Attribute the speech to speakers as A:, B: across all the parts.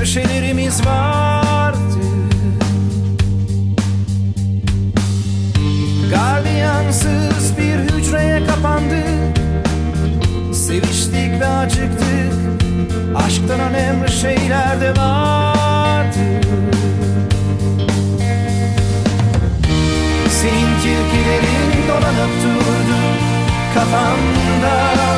A: neşelerimiz vardı. Gardiyansız bir hücreye kapandık Seviştik ve acıktık. Aşktan önemli şeyler de vardı. Senin kirpilerin dolanıp durdu kafamda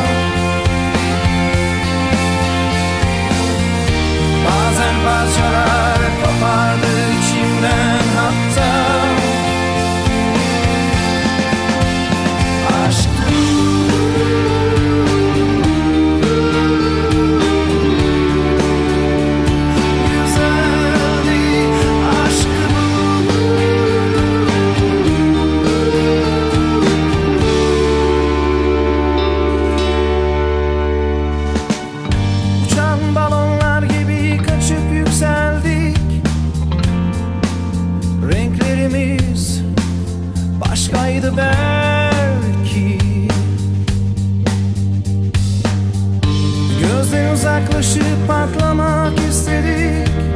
A: Renklerimiz başkaydı belki. Gözden uzaklaşıp patlamak istedik